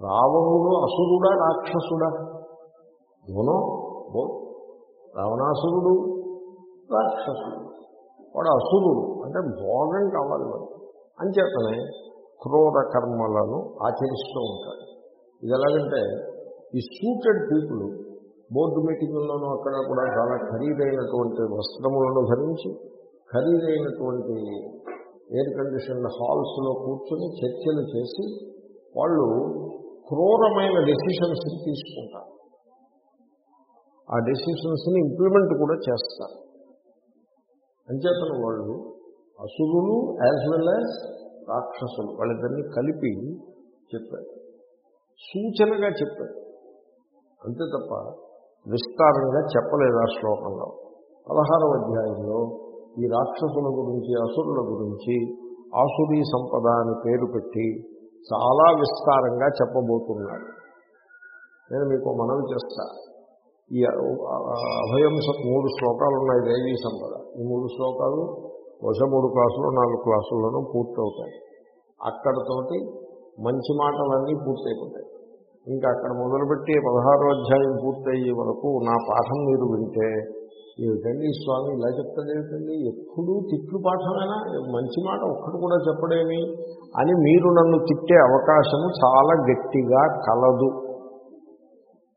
రావణుడు అసురుడా రాక్షసుడా? ధోనో బో రావణాసురుడు రాక్షసుడు. వాడు అసురుడు అంటే భోగం కావాలి వాడు అంచేతనే క్రూర కర్మలను ఆచరిస్తూ ఉంటాడు. ఇది ఎలాగంటే ఈ సూటెడ్ పీపుల్ బోర్డు మీటింగుల్లోనూ అక్కడ కూడా చాలా ఖరీదైనటువంటి వస్త్రములను ధరించి ఖరీదైనటువంటి ఎయిర్ కండిషన్ హాల్స్లో కూర్చొని చర్చలు చేసి వాళ్ళు క్రూరమైన డెసిషన్స్ తీసుకుంటారు. ఆ డెసిషన్స్ని ఇంప్లిమెంట్ కూడా చేస్తారు. అంచేతను వాళ్ళు అసురులు యాజ్ వెల్ యాజ్ రాక్షసులు వాళ్ళిద్దరినీ కలిపి చెప్పారు. సూచనగా చెప్పారు అంతే తప్ప విస్తారంగా చెప్పలేదు ఆ శ్లోకంలో. పదహారవ అధ్యాయంలో ఈ రాక్షసుల గురించి అసురుల గురించి ఆసురీ సంపద అని పేరు పెట్టి చాలా విస్తారంగా చెప్పబోతున్నాడు. నేను మీకు మనవి చేస్తా. ఈ అభయం మూడు శ్లోకాలు ఉన్నాయి దేవీ సంపద. ఈ మూడు శ్లోకాలు బహుశా మూడు క్లాసులు నాలుగు క్లాసుల్లోనూ పూర్తవుతాయి. అక్కడతోటి మంచి మాటలన్నీ పూర్తయిపోతాయి. ఇంకా అక్కడ మొదలుపెట్టి పదహారో అధ్యాయం పూర్తయ్యే వరకు నా పాఠం మీరు వింటే ఏమిటండి ఈ స్వామి ఇలా చెప్తాడు ఏమిటండి? ఎప్పుడూ తిట్లు పాఠమైనా? మంచి మాట ఒక్కడు కూడా చెప్పడేమి? అని మీరు నన్ను తిట్టే అవకాశము చాలా గట్టిగా కలదు.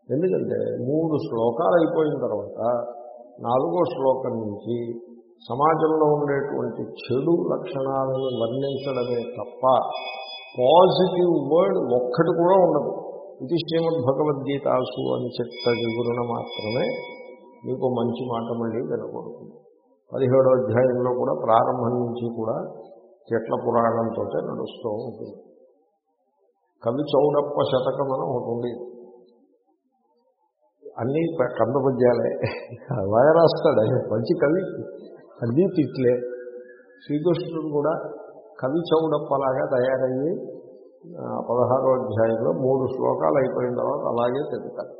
ఎందుకంటే మూడు శ్లోకాలు అయిపోయిన తర్వాత నాలుగో శ్లోకం నుంచి సమాజంలో ఉండేటువంటి చెడు లక్షణాలను వర్ణించడమే తప్ప పాజిటివ్ వర్డ్ ఒక్కటి కూడా ఉండదు. ఇది శ్రీమద్ భగవద్గీతాసు అని చెత్త వివరణ మాత్రమే మీకు మంచి మాట మళ్ళీ వినకూడదు పదిహేడో అధ్యాయంలో కూడా ప్రారంభం నుంచి కూడా చెట్ల పురాణంతో నడుస్తూ ఉంటుంది. కవి చౌడప్ప శతకం అని ఒకటి ఉండేది అన్నీ కంద పద్యాలే. అలాగే రాస్తాడు మంచి కవి. అన్నీ తిట్లే శ్రీకృష్ణుడు కూడా కవి చౌడప్పలాగా తయారయ్యి పదహారో అధ్యాయంలో మూడు శ్లోకాలు అయిపోయిన తర్వాత అలాగే తిడతారు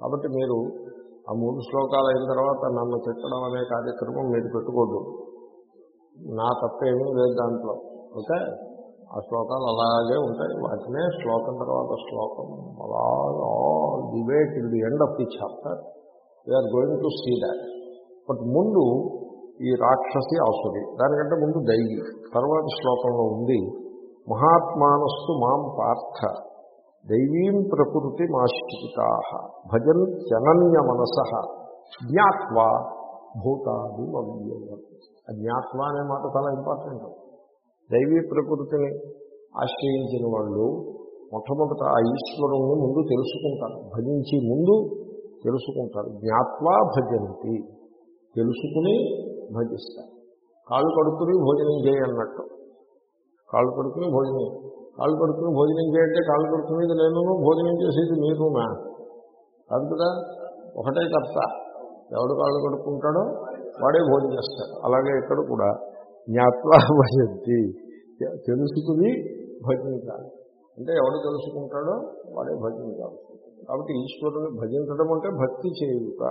కాబట్టి మీరు ఆ మూడు శ్లోకాలు అయిన తర్వాత నన్ను తిట్టడం అనే కార్యక్రమం మీరు పెట్టుకోద్దు నా తప్పేమీ లేదు దాంట్లో. ఓకే? ఆ శ్లోకాలు అలాగే ఉంటాయి. వాటినే శ్లోకం తర్వాత శ్లోకం అలాగా all debate in the end of the chapter. We are going to see that. But ముందు ఈ రాక్షసి ఆసురి దానికంటే ముందు దైవి తర్వాతి శ్లోకంలో ఉంది మహాత్మానస్సు మాం పార్థ దైవీం ప్రకృతి మాశ్రితా భజన్ జనన్య మనస జ్ఞాత్వా భూతాది అవ్యయం ఆ జ్ఞాత్వా అనే మాట చాలా ఇంపార్టెంట్. దైవీ ప్రకృతిని ఆశ్రయించిన వాళ్ళు మొట్టమొదట ఆ ఈశ్వరుణ్ణి ముందు తెలుసుకుంటారు భజించి ముందు తెలుసుకుంటారు. జ్ఞాత్వా భజంతి తెలుసుకుని భజిస్తారు. కాళ్ళు కడుక్కుని భోజనం చేయన్నట్టు కాళ్ళు కడుక్కుని భోజనం. కాళ్ళు కడుక్కుని భోజనం చేయంటే కాళ్ళు కడుక్కునేది నేను భోజనం చేసేది మీరునా కాదు కదా? ఒకటే కర్త. ఎవడు కాళ్ళు కడుక్కుంటాడో వాడే భోజనం చేస్తాడు. అలాగే ఇక్కడ కూడా జ్ఞాత్వా భజంతి. తెలుసుకుని భజించాలి అంటే ఎవడు తెలుసుకుంటాడో వాడే భజించాలి కాబట్టి ఈశ్వరుని భజించడం అంటే భక్తి చేయుట.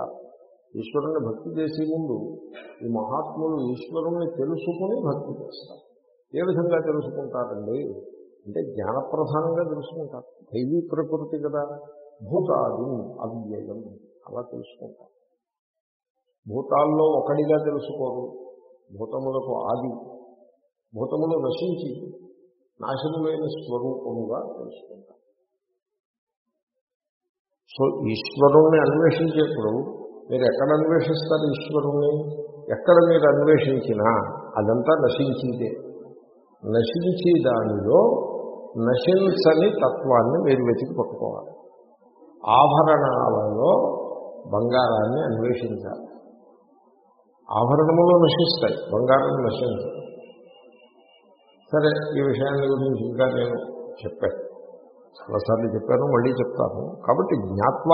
ఈశ్వరుణ్ణి భక్తి చేసే ముందు ఈ మహాత్ములు ఈశ్వరుణ్ణి తెలుసుకుని భక్తి చేస్తారు. ఏ విధంగా తెలుసుకుంటారండి? అంటే జ్ఞానప్రధానంగా తెలుసుకుంటారు. దైవీ ప్రకృతి కదా. భూతాది అవ్యయం. అలా తెలుసుకుంటారు. భూతాల్లో ఒకడిగా తెలుసుకోరు. భూతములకు ఆది. భూతములు నశించి నాశనమైన స్వరూపముగా తెలుసుకుంటారు. సో ఈశ్వరుణ్ణి అన్వేషించేప్పుడు మీరు ఎక్కడ అన్వేషిస్తారు ఈశ్వరుణ్ణి? ఎక్కడ మీరు అన్వేషించినా అదంతా నశించిందే. నశించి దానిలో నశించని తత్వాన్ని మీరు వెతికి పట్టుకోవాలి. ఆభరణాలలో బంగారాన్ని అన్వేషించాలి. ఆభరణములు నశిస్తాయి బంగారం నశించదు. సరే ఈ విషయాన్ని గురించి ఇంకా నేను చెప్పాను. చాలాసార్లు చెప్పాను మళ్ళీ చెప్తాను. కాబట్టి జ్ఞాత్వ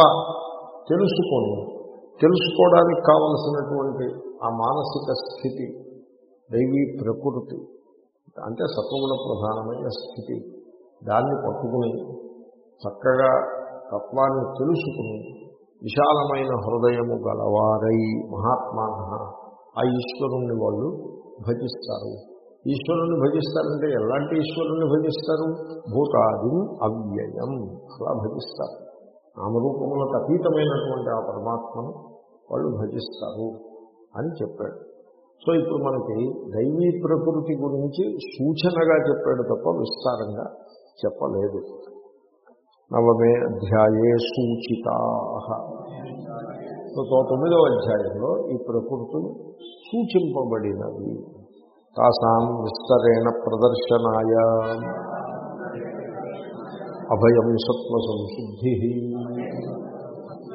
తెలుసుకొని తెలుసుకోవడానికి కావలసినటువంటి ఆ మానసిక స్థితి దైవీ ప్రకృతి అంటే సత్వగుణ ప్రధానమైన స్థితి దాన్ని పట్టుకుని చక్కగా తత్వాన్ని తెలుసుకుని విశాలమైన హృదయము గలవారై మహాత్మా ఆ ఈశ్వరుణ్ణి వాళ్ళు భజిస్తారు. ఈశ్వరుణ్ణి భజిస్తారంటే ఎలాంటి ఈశ్వరుణ్ణి భజిస్తారు? భూతాది అవ్యయం అలా భజిస్తారు. నామరూపములకు అతీతమైనటువంటి ఆ పరమాత్మను వాళ్ళు భజిస్తారు అని చెప్పాడు. సో ఇప్పుడు మనకి దైవీ ప్రకృతి గురించి సూచనగా చెప్పాడు తప్ప విస్తారంగా చెప్పలేదు. నవమే అధ్యాయే సూచితా. సో తొమ్మిదవ అధ్యాయంలో ఈ ప్రకృతి సూచింపబడినవి తాసాం విస్తరేణ ప్రదర్శనాయ. అభయం సత్వ సంశుద్ధి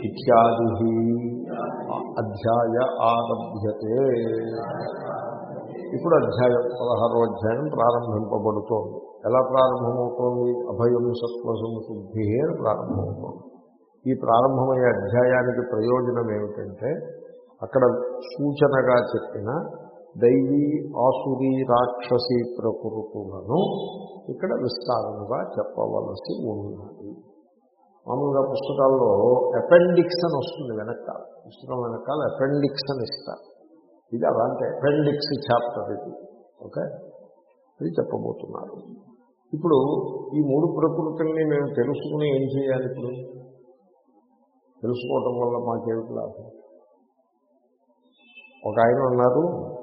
ఇత్యాది అధ్యాయ ఆరభ్యతే. ఇప్పుడు అధ్యాయం పదహారో అధ్యాయం ప్రారంభింపబడుతోంది. ఎలా ప్రారంభమవుతోంది? అభయం సత్వ సంశుద్ధి అని ప్రారంభమవుతోంది. ఈ ప్రారంభమయ్యే అధ్యాయానికి ప్రయోజనం ఏమిటంటే అక్కడ సూచనగా చెప్పిన దైవీ ఆసురీ రాక్షసి ప్రకృతులను ఇక్కడ విస్తారముగా చెప్పవలసి ఉన్నది. మామూలుగా పుస్తకాల్లో అపెండిక్స్ అని వస్తుంది వెనకాల. పుస్తకం వెనకాల అపెండిక్స్ అని ఇస్తారు. ఇది అలాంటి అపెండిక్స్ చాప్టర్ ఇది. ఓకే? ఇది చెప్పబోతున్నారు. ఇప్పుడు ఈ మూడు ప్రకృతుల్ని మేము తెలుసుకుని ఏం చేయాలి ఇప్పుడు? తెలుసుకోవటం వల్ల మాకేమిటి లాభం? ఒక ఆయన అన్నారు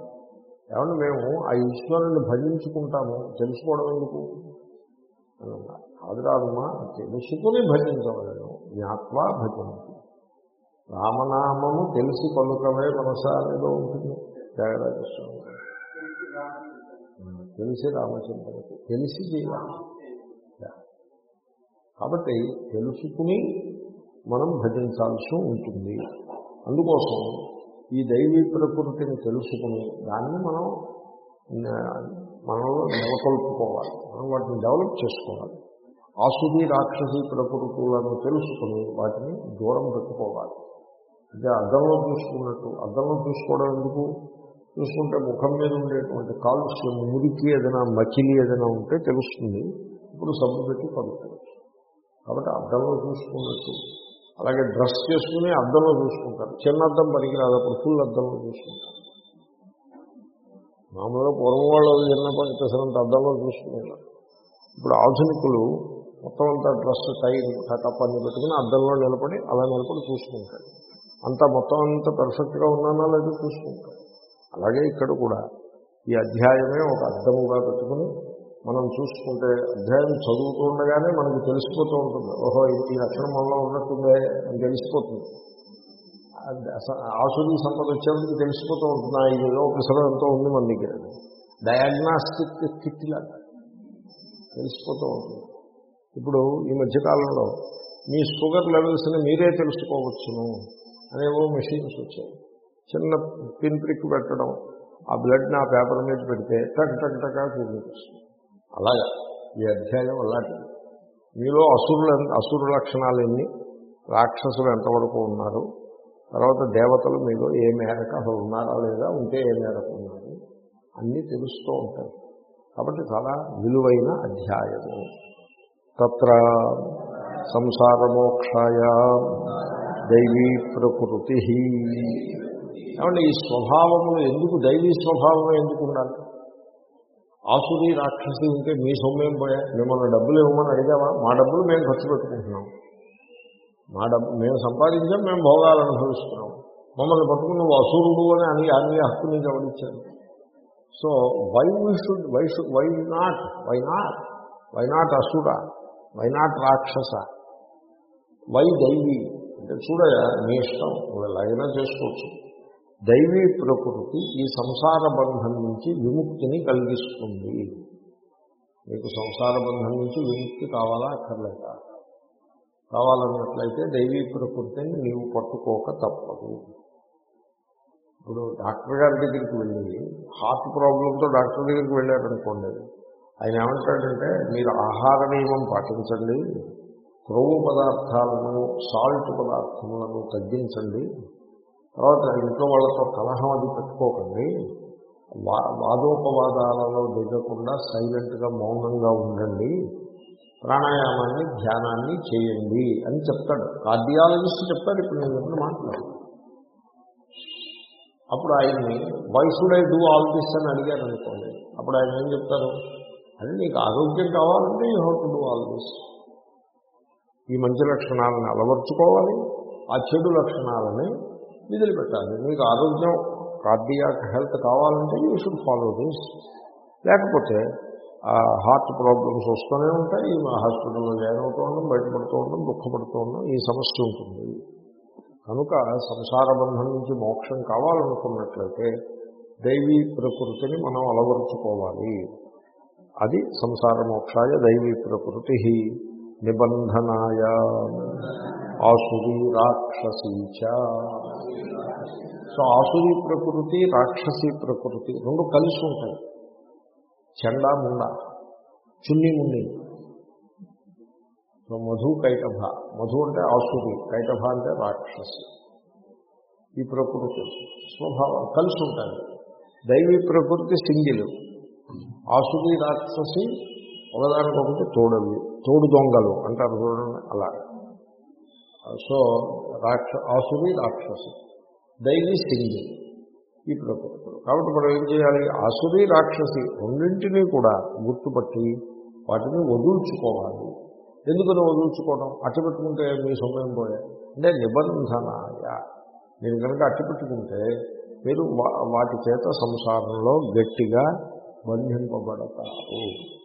ఏమన్నా మేము ఆ ఈశ్వరుని భజించుకుంటాము. తెలుసుకోవడం ఎందుకు? కాదురాదమ్మా తెలుసుకుని భజించవలను జ్ఞాత్వా భజంతి రామనామము తెలిసి పలుకమే మనసా ఉంటుంది. త్యాగరాజస్వామి తెలిసి రామచంద్రకి తెలిసి చేయాలి కాబట్టి తెలుసుకుని మనం భజించాల్సి ఉంటుంది. అందుకోసం ఈ దైవీ ప్రకృతిని తెలుసుకుని దాన్ని మనం మనలో నెలకొల్పుకోవాలి. మనం వాటిని డెవలప్ చేసుకోవాలి. ఆసుది రాక్షసి ప్రకృతులను తెలుసుకుని వాటిని దూరం పెట్టుకోవాలి. అంటే అద్దంలో చూసుకున్నట్టు అద్దంలో చూసుకోవడం ఎందుకు? చూసుకుంటే ముఖం మీద ఉండేటువంటి కాలుష్యం మురికి ఏదైనా మకిలి ఏదైనా ఉంటే తెలుస్తుంది. ఇప్పుడు సబ్బు పెట్టి పడుతుంది కాబట్టి అద్దంలో చూసుకున్నట్టు అలాగే డ్రెస్ చేసుకుని అద్దంలో చూసుకుంటారు. చిన్న అద్దం పనికిరాదు అప్పుడు ఫుల్ అద్దంలో చూసుకుంటారు. మామూలుగా పూర్వం వాళ్ళు చిన్న పనిచేసినంత అద్దంలో చూసుకునేవారు. ఇప్పుడు ఆధునికులు మొత్తం అంతా డ్రెస్ టై కటప్ అన్ని పెట్టుకుని అద్దంలో నిలబడి అలా నిలబడి చూసుకుంటాడు అంతా మొత్తం అంతా పర్ఫెక్ట్గా ఉన్నానా లేదా చూసుకుంటాడు అలాగే ఇక్కడ కూడా ఈ అధ్యాయమే ఒక అర్థముగా పెట్టుకుని మనం చూసుకుంటే అధ్యాయం చదువుతూ ఉండగానే మనకు తెలిసిపోతూ ఉంటుంది. ఓహో ఈ లక్షణం మనలో ఉన్నట్టుందే అని తెలిసిపోతుంది. ఆసురీ సంపద వచ్చేందుకు తెలిసిపోతూ ఉంటుంది. ఇది ఒకసారి ఎంతో ఉంది మన దగ్గర. డయాగ్నాస్టిక్ కిట్ లాగా తెలిసిపోతూ ఉంటుంది. ఇప్పుడు ఈ మధ్యకాలంలో మీ షుగర్ లెవెల్స్ని మీరే తెలుసుకోవచ్చును అనేవో మెషిన్స్ వచ్చాయి. చిన్న పిన్ ప్రిక్ పెట్టడం ఆ బ్లడ్ని ఆ పేపర్ మీద పెడితే టక్ టక్ టకా చూపిస్తుంది. అలాగా. ఈ అధ్యాయం అలాంటిది. మీలో అసురులు అసురు లక్షణాలు ఎన్ని రాక్షసులు ఎంతవరకు ఉన్నారు? తర్వాత దేవతలు మీలో ఏ మేరకు అసలు ఉన్నారా లేదా? ఉంటే ఏ మేరకు ఉన్నారు? అన్నీ తెలుస్తూ ఉంటాయి. కాబట్టి చాలా విలువైన అధ్యాయము. తత్ర సంసారమోక్షాయ దైవీ ప్రకృతి. ఏమంటే ఈ స్వభావములు ఎందుకు దైవీ స్వభావం ఎందుకు ఉండాలి? ఆసురి రాక్షసి ఉంటే మీ సొమ్మేం పోయా? మిమ్మల్ని డబ్బులు ఇవ్వమని అడిగామా మా డబ్బులు మేము ఖర్చు పెట్టుకుంటున్నాం. మా డబ్బు మేము సంపాదించాం మేము భోగాలు అనుభవిస్తున్నాం. మమ్మల్ని పట్టుకుని నువ్వు అసురుడు అని అని అన్ని హక్కు నీకు ఎవరిచ్చారు? So why we should why should why not why not why not asura why not rakshasa? Why daivi? అంటే చూడయా మీ ఇష్టం. నువ్వు ఎలాగైనా చేసుకోవచ్చు. దైవీ ప్రకృతి ఈ సంసార బంధం నుంచి విముక్తిని కలిగిస్తుంది. మీకు సంసార బంధం నుంచి విముక్తి కావాలా అక్కర్లేదా? కావాలన్నట్లయితే దైవీ ప్రకృతిని నీవు పట్టుకోక తప్పదు. ఇప్పుడు డాక్టర్ గారి దగ్గరికి వెళ్ళి హార్ట్ ప్రాబ్లంతో డాక్టర్ దగ్గరికి వెళ్ళారనుకోండి ఆయన ఏమంటాడంటే మీరు ఆహార నియమం పాటించండి క్రొవ్వు పదార్థాలను సాల్ట్ పదార్థములను తగ్గించండి తర్వాత ఇంట్లో వాళ్ళతో కలహం అది పెట్టుకోకండి. వా వాదోపవాదాలలో దిగకుండా సైలెంట్గా మౌనంగా ఉండండి. ప్రాణాయామాన్ని ధ్యానాన్ని చేయండి అని చెప్తాడు. కార్డియాలజిస్ట్ చెప్తాడు ఇప్పుడు నేను చెప్పిన మాట్లాడు అప్పుడు ఆయన్ని why should I do all this అని అడిగారు అనుకోండి. అప్పుడు ఆయన ఏం చెప్తారు? అది నీకు ఆరోగ్యం కావాలంటే you how to do all this ఈ మంచి లక్షణాలను అలవర్చుకోవాలి. ఆ చెడు లక్షణాలని వదిలిపెట్టాలి. మీకు ఆరోగ్యం కార్డియాక్ హెల్త్ కావాలంటే యూ షుడ్ ఫాలో దిస్. లేకపోతే హార్ట్ ప్రాబ్లమ్స్ వస్తూనే ఉంటాయి హాస్పిటల్లో జాయిన్ అవుతూ ఉండడం బయటపడుతూ ఉండడం దుఃఖపడుతూ ఉండడం ఈ సమస్య ఉంటుంది. కనుక సంసార బంధం నుంచి మోక్షం కావాలనుకున్నట్లయితే దైవీ ప్రకృతిని మనం అలవరుచుకోవాలి. అది సంసార మోక్షాయ దైవీ ప్రకృతి నిబంధనాయ. ఆసురి రాక్షసీచ సో ఆసురి ప్రకృతి రాక్షసీ ప్రకృతి రెండు కలిసి ఉంటాయి. చండా ముండ చున్ని మున్ని సో మధు కైటభ. మధు అంటే ఆసురి కైటభ అంటే రాక్షసి. ఈ ప్రకృతి స్వభావం కలిసి ఉంటాయి. దైవీ ప్రకృతి సింగిల్. ఆసురి రాక్షసి ఒకదానికొకటి తోడవి తోడు దొంగలు అంటారు చూడండి అలా. సో రాక్ష ఆసురి రాక్షసి. దైవి సింగి. ఈ ప్రకృతులు. కాబట్టి మనం ఏం చేయాలి? ఆసురి రాక్షసి రెండింటినీ కూడా గుర్తుపట్టి వాటిని వదుల్చుకోవాలి. ఎందుకని వదుల్చుకోవడం? అట్టి పెట్టుకుంటే మీ సమయం పోయే. అంటే నిబంధనాయ. మీరు కనుక అట్టి పెట్టుకుంటే మీరు వా- వాటి చేత సంసారంలో గట్టిగా బంధింపబడతారు.